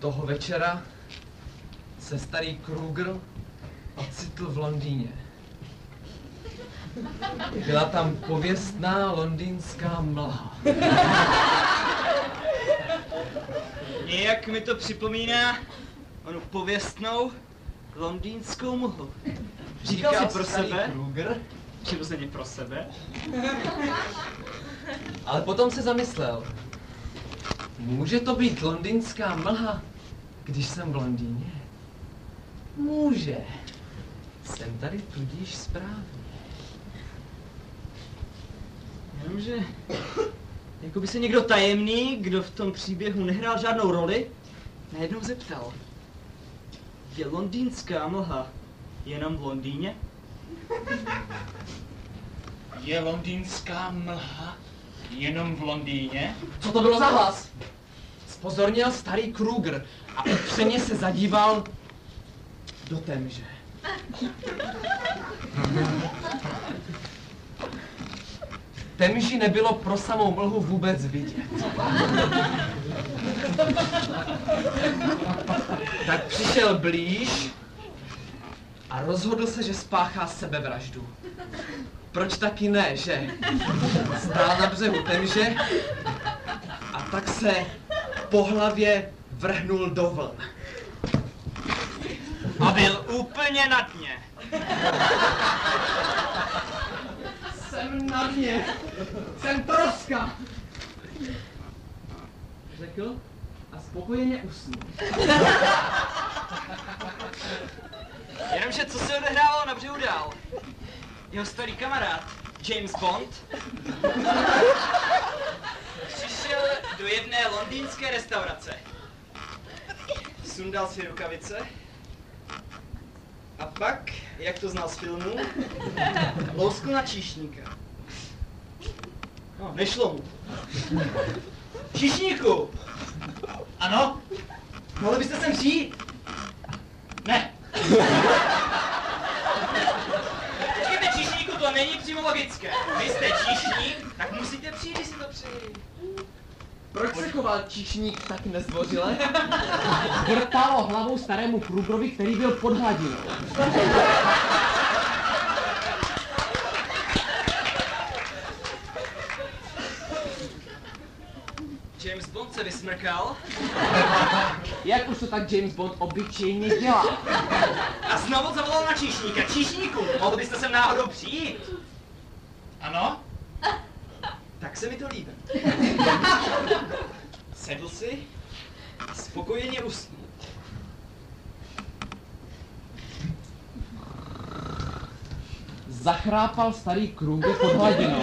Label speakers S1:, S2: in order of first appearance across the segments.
S1: Toho večera se starý Kruger ocitl v Londýně. Byla tam pověstná londýnská mlha.
S2: Nějak mi to připomíná onu pověstnou londýnskou mlhu. Říkal si pro sebe?
S1: Kruger,
S2: Přirozeně pro sebe.
S1: ale potom se zamyslel. Může to být londýnská mlha, když jsem v Londýně? Může. Jsem tady tudíž správně.
S2: Jenomže, jako by se někdo tajemný, kdo v tom příběhu nehrál žádnou roli, najednou zeptal. Je londýnská mlha jenom v Londýně?
S3: Je londýnská mlha jenom v Londýně?
S1: Co to bylo za hlas? Spozornil starý Kruger a upřeně se zadíval do temže. Temži nebylo pro samou mlhu vůbec vidět. Tak přišel blíž a rozhodl se, že spáchá sebevraždu. Proč taky ne, že? Stál na břehu temže a tak se po hlavě vrhnul do vln.
S2: A byl úplně na dně.
S1: Jsem na dně. Jsem troska. Řekl a spokojeně usnul.
S2: Jenomže co se odehrávalo na břehu dál? Jeho starý kamarád, James Bond, přišel do jedné londýnské restaurace. Sundal si rukavice a pak, jak to znal z filmu, louskl na číšníka. No, nešlo mu. Číšníku! Ano? Mohli byste sem přijít? Ne. Počkejte, číšníku, to není přímo logické. Vy jste číšník, tak musíte přijít, když si to přeji.
S1: Proč se choval číšník tak nezdvořile? Vrtalo hlavou starému Krugerovi, který byl pod hladinou.
S2: James Bond se vysmrkal
S1: Jak už to tak James Bond obyčejně dělá?
S2: a znovu zavolal na číšníka. Číšníku, mohl byste sem náhodou přijít?
S3: Ano?
S2: Tak se mi to líbí. Sedl si a spokojeně usnul.
S1: Zachrápal starý Kruger pod hladinou.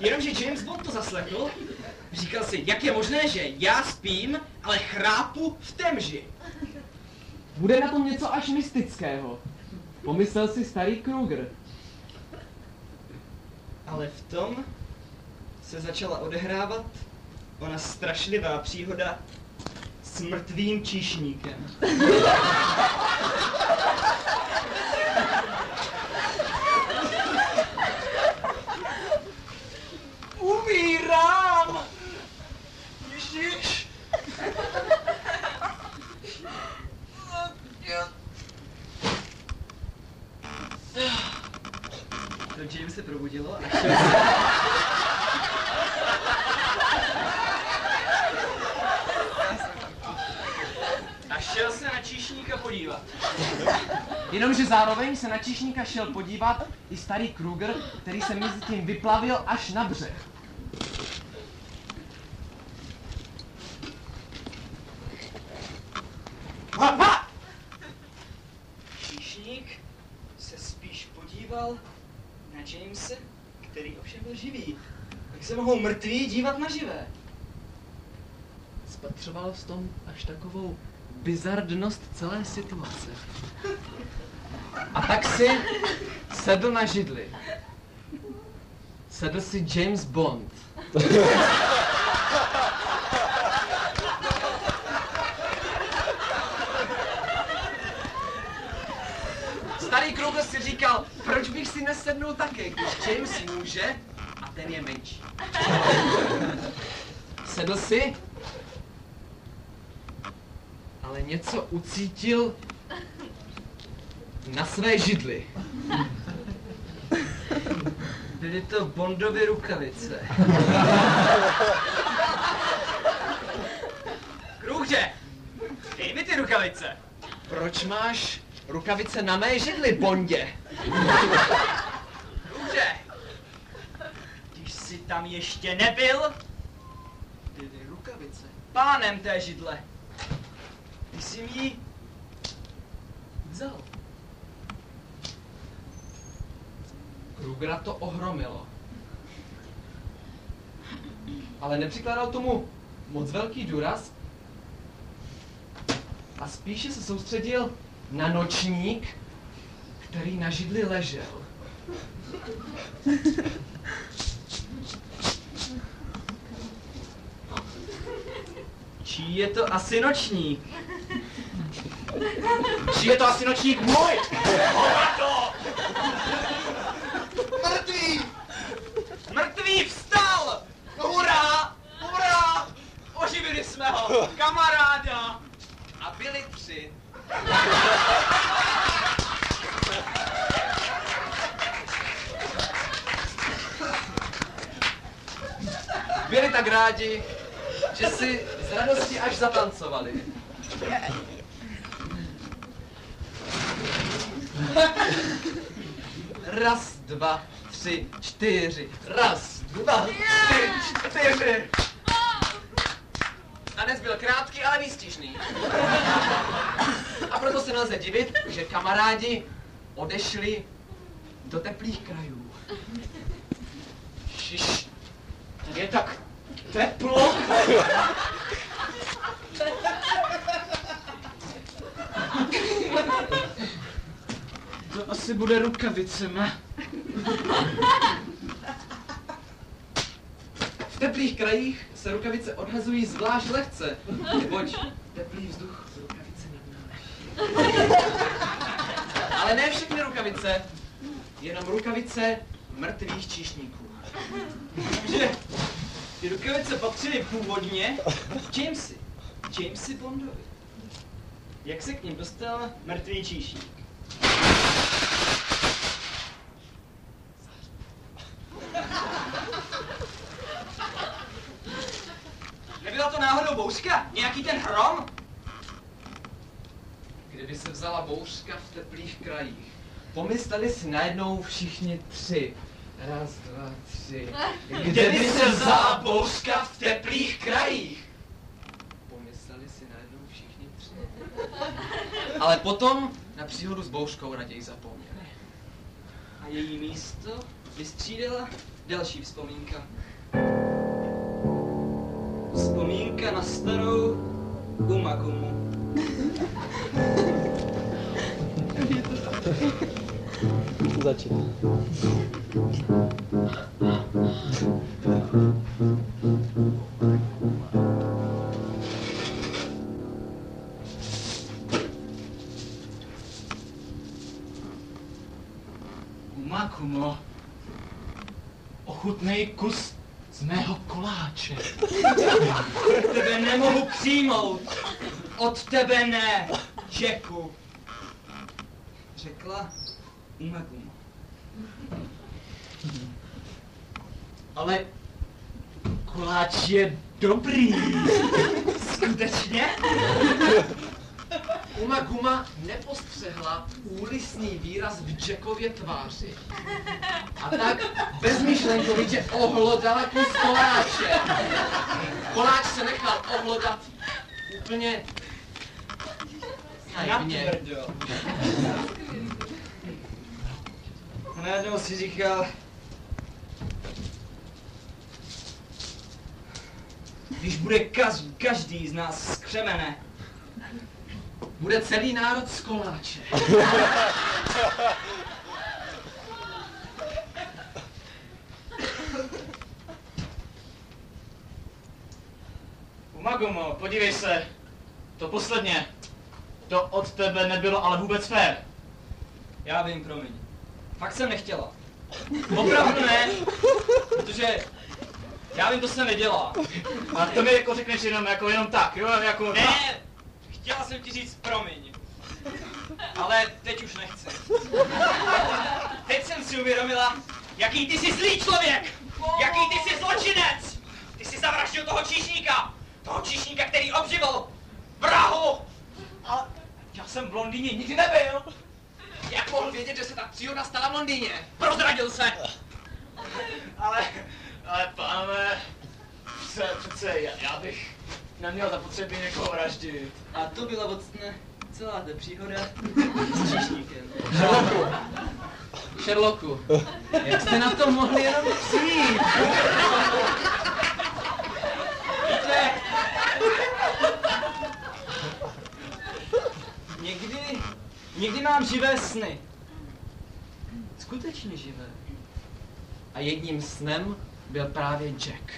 S2: Jenomže James Bond to zaslechl, říkal si, jak je možné, že já spím, ale chrápu v temži.
S1: Bude na tom něco až mystického. Pomyslel si starý Kruger.
S2: Ale v tom se začala odehrávat ona strašlivá příhoda s mrtvým číšníkem. To James se probudilo a šel A šel se na číšníka podívat.
S1: Jenomže zároveň se na číšníka šel podívat i starý Kruger, který se mezi tím vyplavil až na břeh.
S2: Číšník se spíš podíval Jamese, který ovšem byl živý. Jak se mohou mrtví dívat na živé?
S1: Spatřoval v tom až takovou bizardnost celé situace. A tak si sedl na židli. Sedl si James Bond. Starý Kruger si říkal, si nesednul také, když James může a ten je menší. Sedl si ale něco ucítil na své židli.
S2: Byly to Bondovy rukavice. Kruže! Dej mi ty rukavice!
S1: Proč máš rukavice na mé židli, Bondě?
S2: Kruže! Když jsi tam ještě nebyl, byly rukavice pánem té židle. Ty jsi mi ji vzal.
S1: Krugera to ohromilo. Ale nepřikládal tomu moc velký důraz a spíše se soustředil na nočník, který na židli ležel.
S2: Čí je to asi nočník?
S3: Či je to asi nočník můj? Hovado!
S1: Mrtvý!
S2: Mrtvý vstal! Hurá! Hurá! Oživili jsme ho! Kamaráda!
S1: A byli tři. Byli tak rádi, že si z radosti až zatancovali. Raz, dva, tři, čtyři. Raz, dva, tři, čtyři. Tanec byl krátký, ale výstižný. A proto se nelze divit, že kamarádi odešli do teplých krajů.
S3: Šiš, je tak teplo.
S2: To asi bude rukavicema.
S1: V teplých krajích se rukavice odhazují zvlášť lehce, neboť teplý vzduch z rukavice nadnáší. Ale ne všechny rukavice, jenom rukavice mrtvých číšníků.
S2: Že ty rukavice patřily původně Jamesy. Jamesy Bondovi. Jak se k ním dostal mrtvý číšník? Nebyla to náhodou bouřka? Nějaký ten hrom?
S1: Kdyby se vzala bouřka v teplých krajích, pomysleli si najednou všichni tři. Raz, dva, tři.
S2: Kdyby se vzala bouřka v teplých krajích?
S1: Pomysleli si najednou všichni tři. Ale potom na příhodu s bouřkou raději zapomněli.
S2: A její místo vystřídala další vzpomínka. Vzpomínka na starou Umagumu.
S4: Začíná.
S3: Kumakumo, ochutnej kus z mého koláče.
S2: Tebe nemohu přijmout. Od tebe ne, Jacku. Řekla Umagumu.
S3: Ale koláč je dobrý.
S2: Skutečně?
S1: Uma Guma nepostřehla úlisný výraz v Jackově tváři. A tak bezmyšlenkovitě ohlodala kus koláče. Koláč se nechal ohlodat úplně naivně.
S2: Najednou si říkal, když bude kaz, každý z nás z křemene,
S1: Bude celý národ z koláče.
S3: Umagumo, podívej se. To posledně. To od tebe nebylo ale vůbec fér.
S2: já vím, promiň. Fakt jsem nechtěla. Opravdu ne, protože já vím, to se nedělá.
S3: A to mi jako řekneš jenom, jako jenom tak, jo? Jako,
S2: Ne, Chtěla jsem ti říct promiň. Ale teď už nechci. Teď jsem si uvědomila, jaký ty jsi zlý člověk! Jaký ty jsi zločinec! Ty jsi zavraždil toho číšníka! Toho číšníka, který obživil vrahu! Ale já jsem v Londýně nikdy nebyl!
S1: Jak mohl vědět, že se ta příhoda stala v Londýně?
S2: Prozradil se!
S3: Ale, ale pánové, přece, přece já, já bych neměl zapotřebí někoho vraždit.
S2: A to byla vlastně celá ta příhoda s číšníkem.
S1: Sherlocku. Sherlocku. Jak jste na to mohli jenom přijít?
S2: Víte, někdy, někdy mám živé sny. Skutečně živé.
S1: A jedním snem byl právě Jack.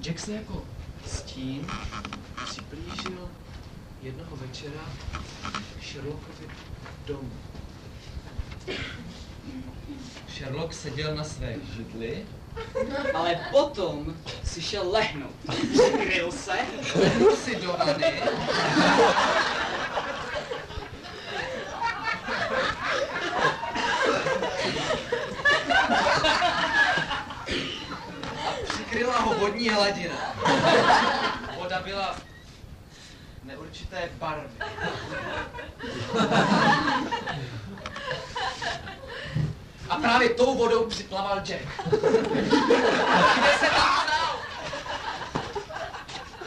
S1: Jack se jako stín přiblížil jednoho večera Sherlockovi domu. Sherlock seděl na své židli,
S2: Ale potom si šel lehnout. Kryl se
S1: lehnul si do vany a vodní hladina. Voda byla neurčité barvy. A právě tou vodou připlaval Jack. Kde se tam vzal?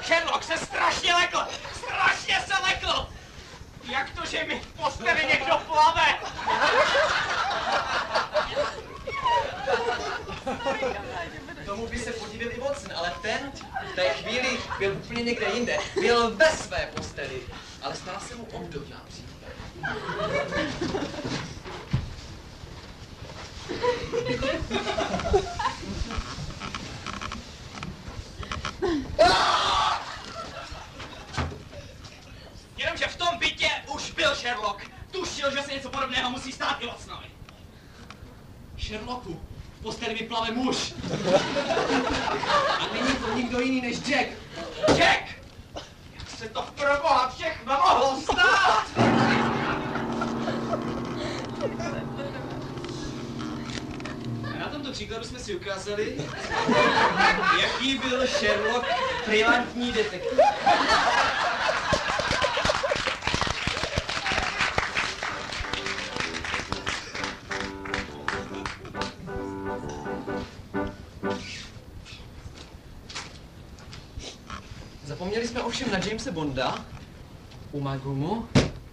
S2: Sherlock se strašně lekl! Strašně se lekl! Jak to, že mi v posteli někdo plave?
S1: Tomu by se podíval i Watson, ale ten v té chvíli byl úplně někde jinde. Byl ve své posteli, ale stala se mu obdobná příhoda.
S2: Jenomže v tom bytě už byl Sherlock. Tušil, že se něco podobného musí stát i Watsonovi.
S1: Sherlocku, posteli mi plave muž. A není to nikdo jiný než Jack.
S2: Jack! Jak se to pro boha všechno mohlo stát? Na tomto příkladu jsme si ukázali, jaký byl Sherlock brilantní detektiv.
S1: Jamese Bonda, Umagumu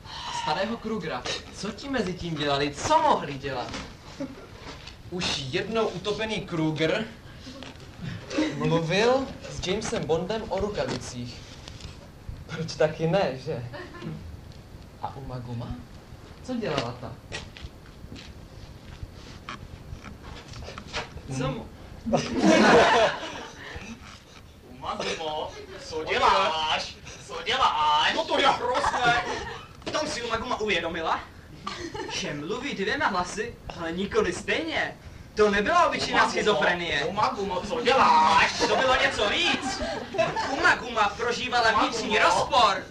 S1: a starého Krugera. Co ti mezi tím dělali? Co mohli dělat? Už jednou utopený Kruger mluvil s Jamesem Bondem o rukavicích. Proč taky ne, že? A Umaguma? Co dělala ta?
S2: Co mu?
S3: Umagumo, co děláš? Co děláš?
S2: No to je hrozné! V uvědomila, že mluví dvěma hlasy, ale nikoli stejně. To nebyla obyčejná schizofrenie.
S3: Umagumo, co děláš?
S2: To bylo něco víc. Umaguma prožívala vnitřní rozpor.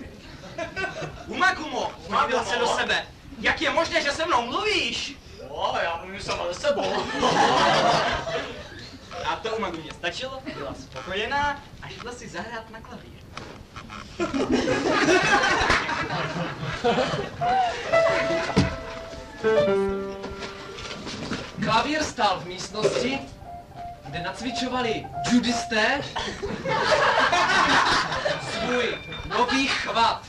S2: Umagumo, podívala se do sebe. Jak je možné, že se mnou mluvíš?
S3: O, já mluvím sama se sebou.
S2: A to Umagumě stačilo, byla spokojená a šla si zahrát na klavír.
S1: Klavír stál v místnosti, kde nacvičovali judisté svůj nový chvat.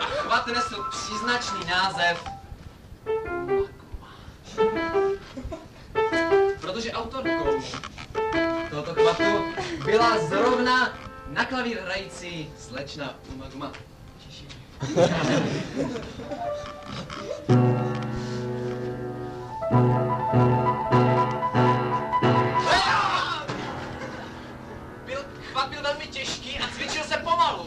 S1: A chvat nesl příznačný název. Protože autorkou tohoto chvatu byla zrovna na klavír hrající slečna Umaguma. Byl, chvat byl velmi těžký a cvičil se pomalu.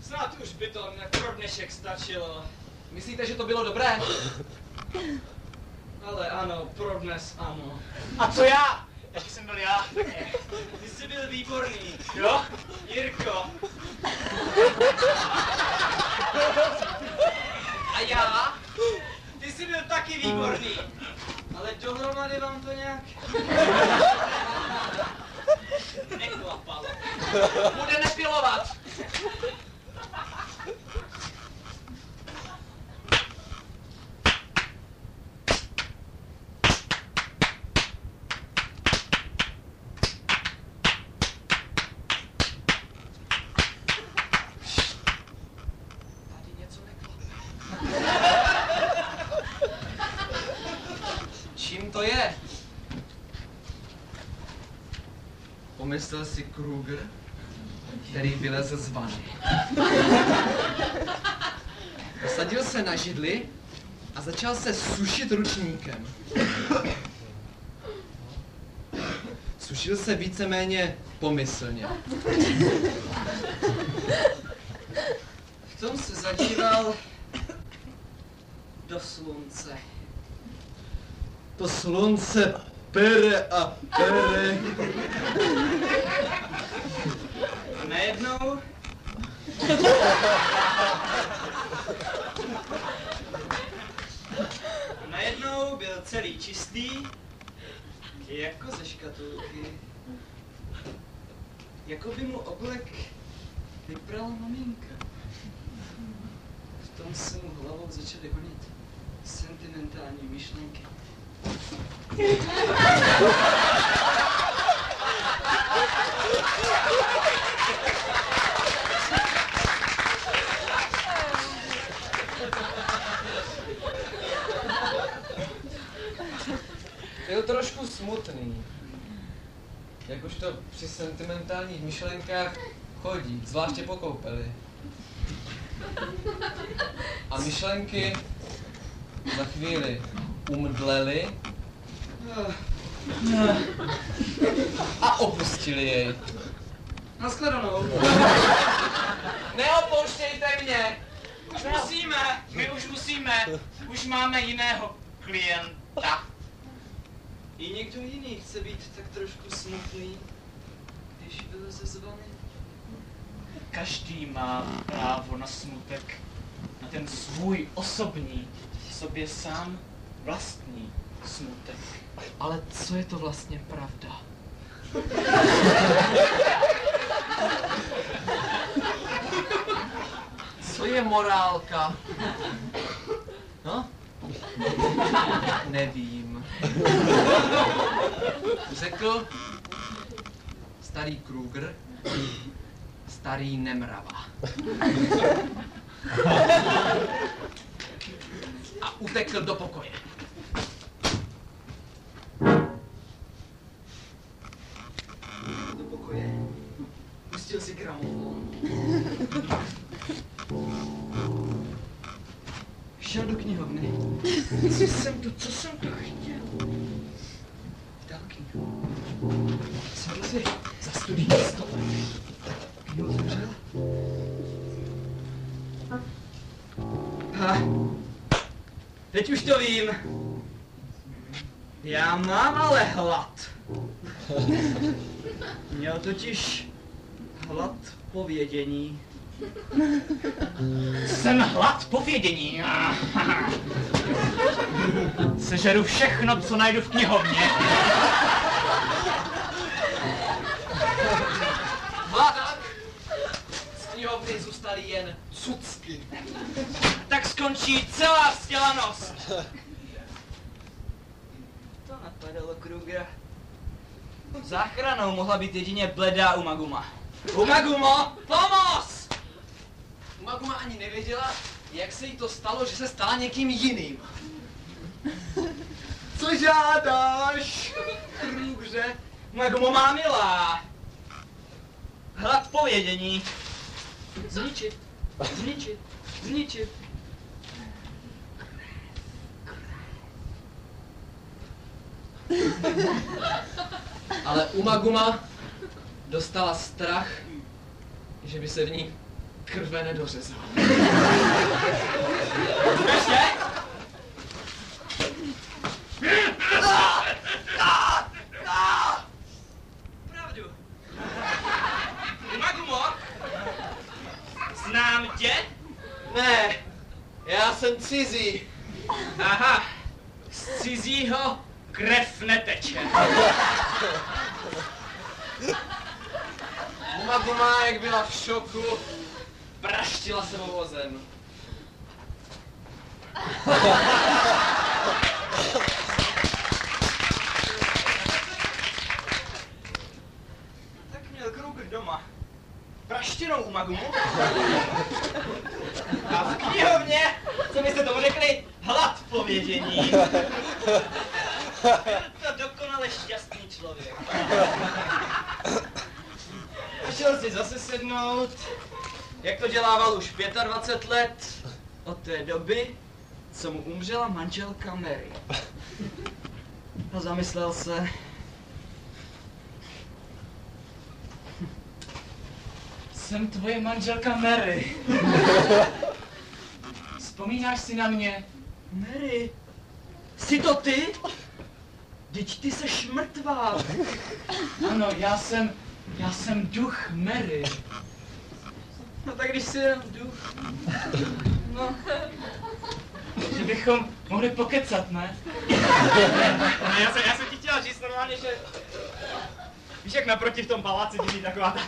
S2: Snad už by to pro dnešek stačilo.
S1: Myslíte, že to bylo dobré?
S2: Dnes ano.
S3: A co já? Jaký jsem byl já?
S2: Ty jsi byl výborný.
S3: Jo?
S2: Jirko.
S1: A já?
S2: Ty jsi byl taky výborný. Ale dohromady vám to nějak neklapalo.
S1: Budeme pilovat. Tady něco neklape. Čím to je? Pomyslel si Kruger, který vylezl z vany. Posadil se na židli a začal se sušit ručníkem. Sušil se víceméně pomyslně.
S2: V tom se zadíval do slunce.
S1: To slunce pere a pere.
S2: A najednou... A najednou byl celý čistý, jako ze škatulky. Jako by mu oblek vyprala maminka. V tom se mu hlavou začaly honit sentimentální myšlenky.
S1: Byl trošku smutný. Jak už to při sentimentálních myšlenkách chodí, zvláště po koupeli. A myšlenky za chvíli umdlely a opustili jej.
S2: Naschledanou.
S1: Neopouštějte mě!
S3: Už musíme, my už musíme. Už máme jiného klienta.
S2: I někdo jiný chce být tak trošku smutný, když vyleze z vany.
S3: Každý má právo na smutek, na ten svůj osobní, sobě sám vlastní smutek.
S1: Ale co je to vlastně pravda? Co je morálka? No? Nevím. Řekl starý Kruger, starý Nemrava. A utekl do pokoje.
S2: Ale hlad. Měl totiž hlad po vědění.
S3: Jsem hlad po vědění. Sežeru všechno, co najdu v knihovně.
S1: Hladak! Z knihovny zůstaly jen cucky.
S2: Tak skončí celá vzdělanost. To napadalo Krugera. Záchranou mohla být jedině bledá Umaguma. Umagumo, pomoz!
S1: Maguma ani nevěděla, jak se jí to stalo, že se stala někým jiným.
S2: Co žádáš? Krugře, Umagumo má milá. Hlad po vědění. Zničit, zničit, zničit.
S1: Ale Umaguma dostala strach, že by se v ní krve nedořezala.
S2: Znám tě?
S1: Ne, já jsem cizí.
S3: Aha, z cizího krev neteče.
S1: Uma Guma, jak byla v šoku, praštila se vozem.
S2: Tak měl Kruger doma. Praštěnou u Magumu. A v knihovně, co byste tomu řekli, hlad povědění. Byl to dokonale šťastný člověk. A šel si zase sednout, jak to dělával už 25 let, od té doby, co mu umřela manželka Mary. A zamyslel se,
S3: Jsem tvoje manželka Mary. Vzpomínáš si na mě?
S2: Mary, jsi to ty? Teď ty seš mrtvá.
S3: Ano, já jsem, já jsem duch Mary.
S2: No tak když jsi jenom duch. No,
S3: Že bychom mohli pokecat, ne?
S2: já jsem, já jsem ti chtěl říct normálně, že... Víš, jak naproti v tom paláci bydlí taková ta...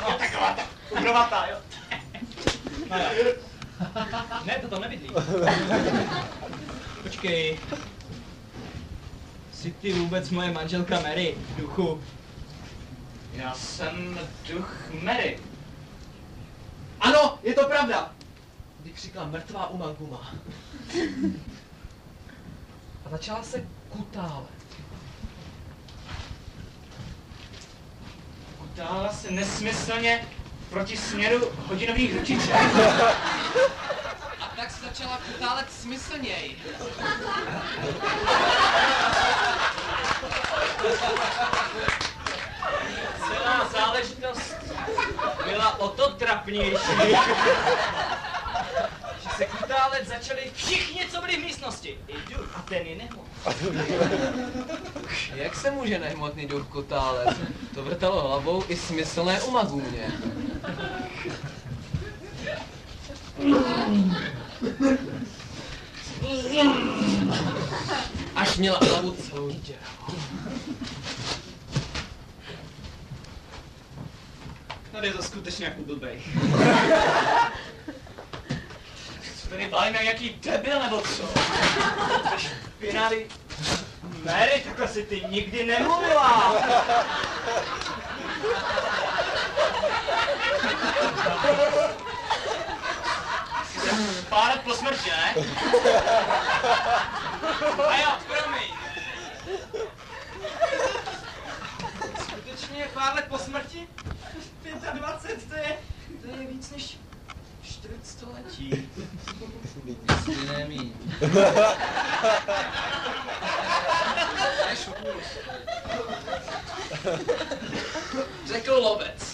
S2: No, taková ta ukrovatá, jo? No jo. Ne, to tam nebydlí. Počkej. Jsi ty vůbec moje manželka Mary, duchu?
S3: Já jsem duch Mary.
S1: Ano, je to pravda. Vykřikla mrtvá Uma Guma. A začala se kutálet.
S3: Utála se nesmyslně proti směru hodinových ručiček.
S1: Tak se začala kutálet smyslněji.
S2: Celá záležitost byla o to trapnější, že se kutálet začali všichni, co byli v místnosti. I duch a ten je nemohl.
S1: Jak se může nehmotný duch kutálet? To vrtalo hlavou i smyslné Uma Gumě. Až měla hlavu celou děravou.
S2: Tady je to skutečně jako blbej.
S3: Co tady balíme nějaký debil nebo co?
S2: Jsi špinavý. Mary, takhle si ty nikdy nemluvila.
S3: Pár let po smrti, ne?
S2: A jo, promiň. Skutečně pár let po smrti? 25, to je, to je víc než čtvrt století.
S1: Jestli nemí. Řekl lovec.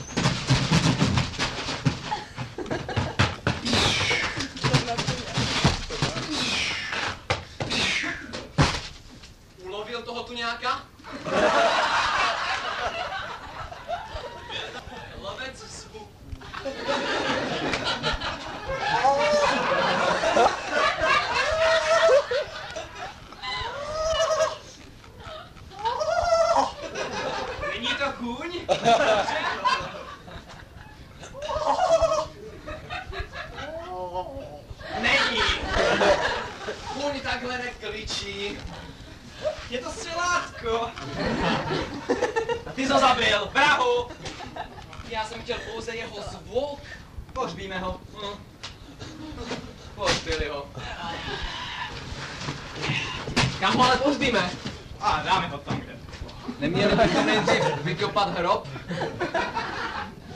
S1: Neměli bychom nejdřív vykopat hrob?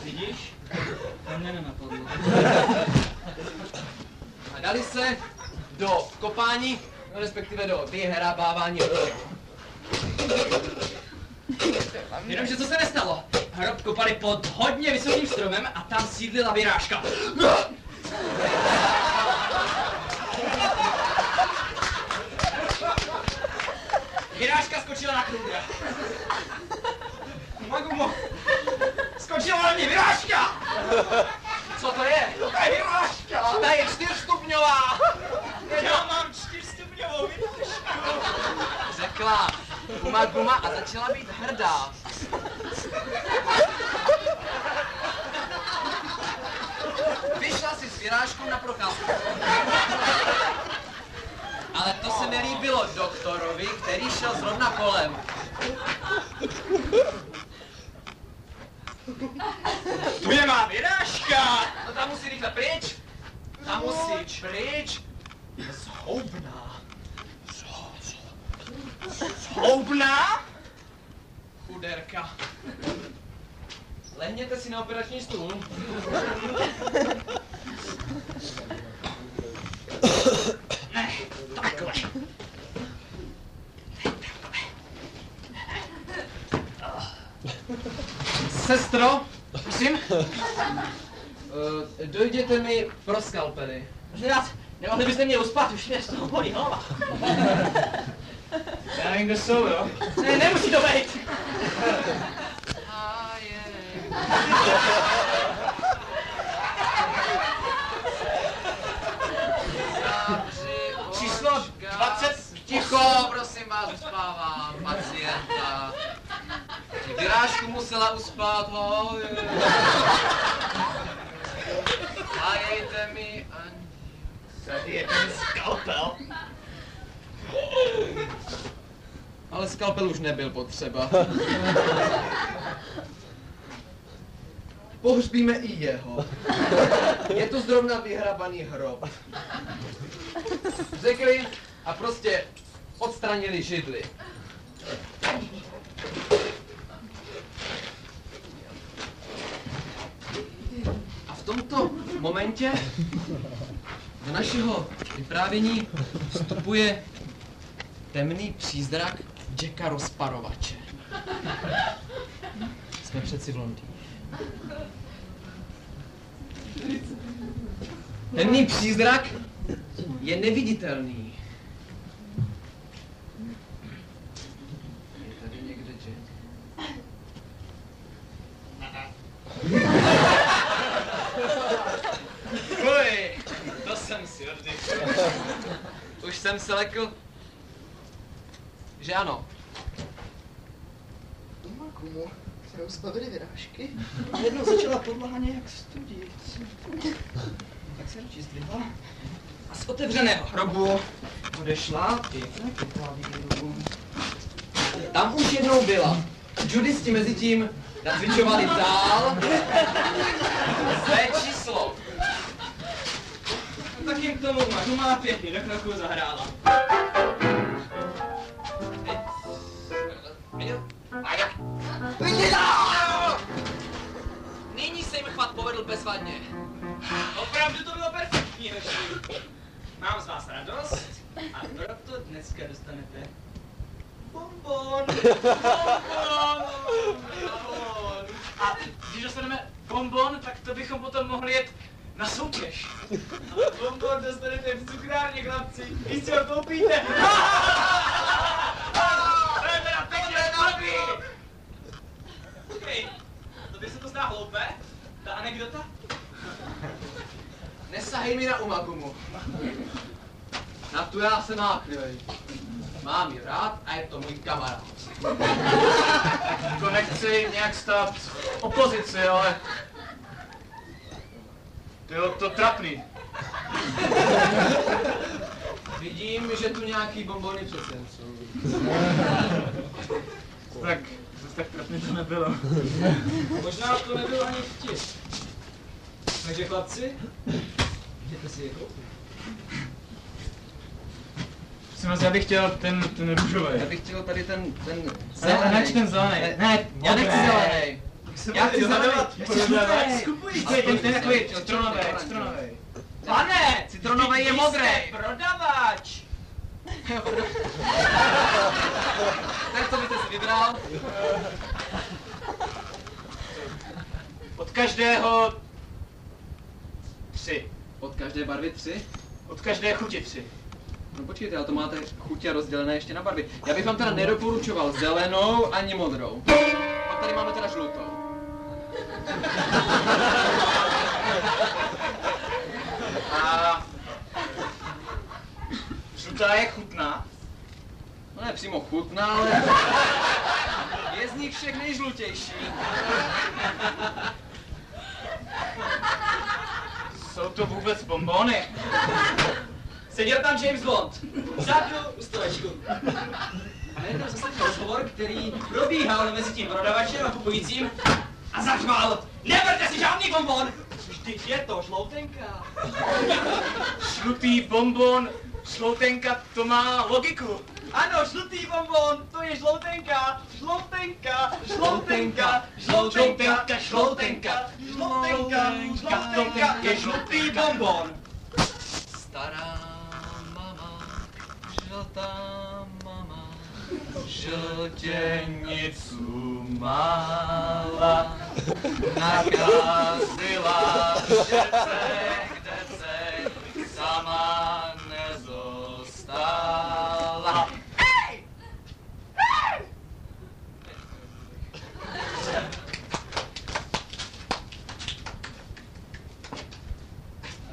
S2: Vidíš? To mě nenapadlo.
S1: A dali se do kopání, no respektive do vyhrabávání hrobu.
S2: Jenomže co se nestalo? Hrob kopali pod hodně vysokým stromem a tam sídlila vyrážka. Vyrážka skočila na kruga. Magumo,
S3: Skočila na mě vyrážka!
S1: Co to je?
S3: To je vyrážka!
S1: Ta je čtyřstupňová!
S3: Já mám čtyřstupňovou vyrážku!
S1: Řekla Guma Guma a začala být hrdá. Vyšla si s vyrážkou na procházku. Ale to se nelíbilo doktorovi, který šel zrovna kolem.
S3: Tu je má vyrážka!
S1: No tam musí rychle pryč. Tam musí pryč. Je zhoubná.
S3: Houbná?
S1: Chuderka. Lehněte si na operační stůl.
S3: Ne, takhle.
S1: Sestro,
S3: Prosím?
S1: uh, dojděte mi pro skalpely.
S2: Prosím vás, nemohli byste mě uspat, už mě z toho bolí hlava.
S3: Já nevím, kde jsou, jo?
S2: Ne, nemusí to být.
S3: Číslo 20.
S1: Ticho, prosím vás, uspávám pacienta. Vyrážku musela uspat, hoj. Hájejte mi ani.
S3: Tady je ten skalpel.
S1: Ale skalpel už nebyl potřeba. Pohřbíme i jeho. Je to zrovna vyhrabaný hrob. Řekli a prostě odstranili židli. Tomto momentě do našeho vyprávění vstupuje temný přízrak Jacka rozparovače. Jsme přeci v Londýně. Temný přízrak je neviditelný. Je tady někde Jack?
S3: Fuj, to jsem si oddechl.
S1: Už jsem se lekl, že ano.
S5: Doma kumu se rozbavili vyrážky.
S2: A jednou začala podlaha nějak studit. Tak se radši zdvihla a z otevřeného hrobu odešla pěkně.
S1: Tam už jednou byla. Judisti mezi tím nacvičovali dál své
S2: Tak jim k tomu Magu má pěkně do chvilku zahrála.
S1: Nyní se jim chvat povedl bezvadně.
S2: Opravdu to bylo perfektní, hoši. Mám z vás radost a proto dneska dostanete bonbon. Bonbon. Bonbon.
S3: A když dostaneme bonbon, tak to bychom potom mohli jet na soutěž.
S2: A bonbon dostanete v cukrárně, chlapci. Vy si ho koupíte.
S3: To je teda pěkně dobrý!
S2: Hej, to by se to zdá hloupé? Ta anekdota?
S1: Nesahej mi na umagumu. Na tu já se náchvěj. Mám ji rád a je to můj kamarád.
S3: To nechci nějak stát opozici, ale... Bylo to trapný.
S1: Vidím, že tu nějaký bombony přece jsou.
S3: Tak, zase tak trapný to nebylo.
S2: Možná to nebyl ani vtip. Takže chlapci, jděte si je koupit.
S3: Prosím vás, já bych chtěl ten, ten růžový.
S1: Já bych chtěl tady ten, ten
S3: Ne, ne, ten zelený. Ne,
S1: já nechci zelený. Já chci zelený.
S3: Prodávat. Ten, ten, ten takový citronový.
S2: Pane!
S1: Citronový je
S2: vy
S1: modrý.
S2: jste prodavač!
S1: Ten, co byste si vybral.
S3: Od každého tři.
S1: Od každé barvy tři.
S3: Od každé chutě tři.
S1: No počkejte, ale to máte chutě rozdělené ještě na barvy. Já bych vám teda nedoporučoval zelenou ani modrou. Pak tady máme teda žlutou.
S3: A žlutá je chutná?
S1: No ne přímo chutná, ale je z nich všech nejžlutější.
S3: Jsou to vůbec bonbony?
S2: Seděl tam James Bond. Vzadu u stolečku. A najednou zaslechl rozhovor, který probíhal mezi tím prodavačem a kupujícím a zařval, neberte si žádný bonbon, vždyť je to žloutenka.
S3: Žlutý bonbon, žloutenka, to má logiku.
S2: Ano, žlutý bonbon, to je žloutenka, žloutenka, žloutenka, žloutenka, žloutenka, žloutenka, žloutenka, je žlutý bonbon.
S1: Stará mama, žlutá mama, žltěnicu mála, nakazila všetce, kde se sama nezostala.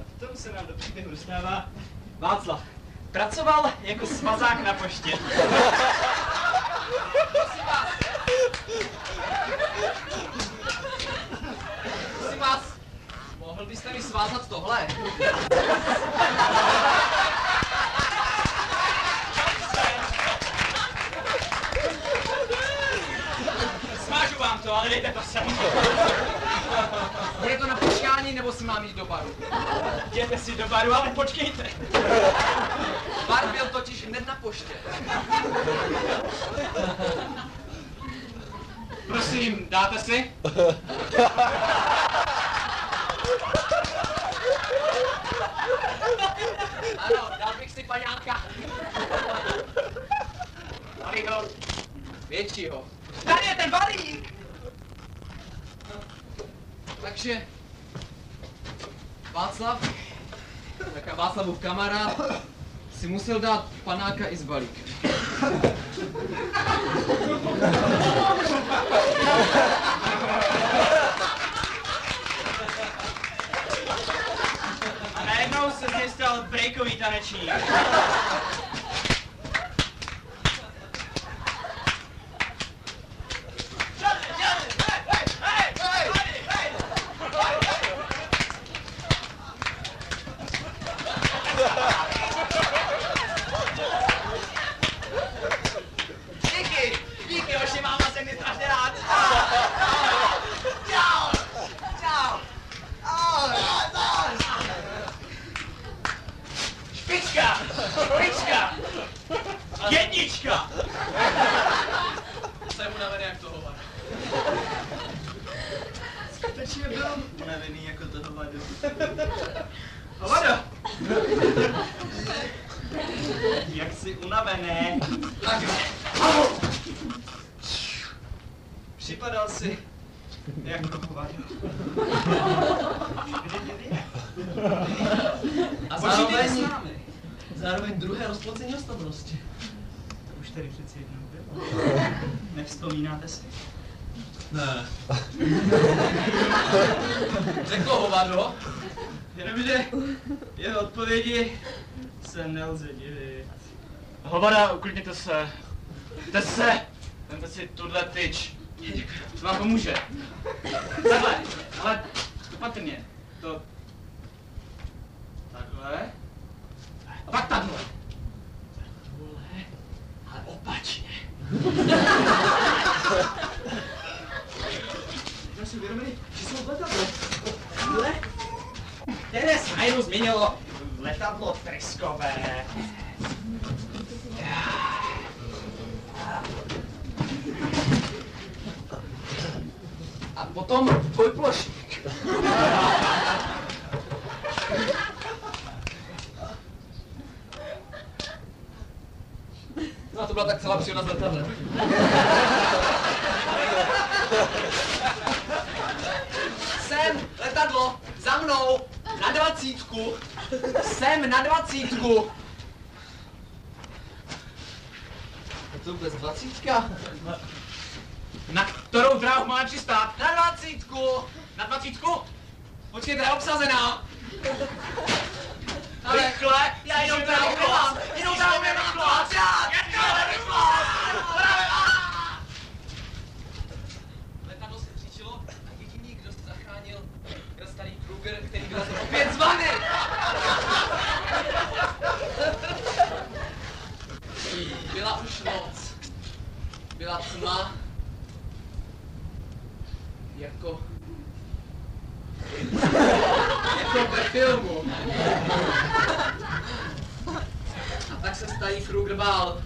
S2: A potom se nám do příběhu dostává Václav. Pracoval jako svazák na poště.
S1: Prosím vás, mohl byste mi svázat tohle?
S2: Smážu vám to, ale dejte to sem.
S1: Bude to na počkání, nebo si mám jít do baru?
S2: Jděte si do baru, ale počkejte.
S1: Bar byl totiž hned na poště.
S3: Prosím, dáte si?
S1: Ano, dal bych si paňáka.
S3: Malýho.
S1: Většího.
S2: Tady je ten balík.
S1: Takže Václav, taká Václavův kamarád, si musel dát panáka i s balíkem.
S2: A najednou se z něj stal breakový tanečník.
S1: Díky, díky, hoši, máma se mi strašně rád.
S2: Špička! Špička! Jednička!
S1: Jsem unavený jak toho var.
S2: Skutečně byl unavený jako toho vadu. Hovado! Jak jsi unavený?
S1: Tak,
S2: Připadal si jako hovado.
S1: a zároveň,
S2: námi.
S1: zároveň druhé rozplacení ostavnosti.
S2: To už tady přeci jednou bylo. Nevzpomínáte si?
S1: Ne. Řekl hovado,
S2: Jenomže jeho odpovědi se nelze divit.
S3: Hovada, uklidněte se. Jděte se. Vemte si tuhle tyč. To vám pomůže. Takhle, ale opatrně. To... Takhle. A pak takhle.
S1: vole, ale opačně.
S2: Já si uvědomili, že jsou letadlo. Le... Které se najednou změnilo letadlo tryskové.
S1: Potom dvojplošník. No a to byla tak celá příhoda s letadlem. Sem, letadlo, za mnou, na dvacítku. Sem, na dvacítku. Je to vůbec dvacítka?
S3: dráh má přistát.
S1: Na dvacítku!
S3: Na dvacítku?
S1: Počkej, ta je obsazená. Ale,
S3: Rychle,
S1: já jenom dráhu.
S2: About.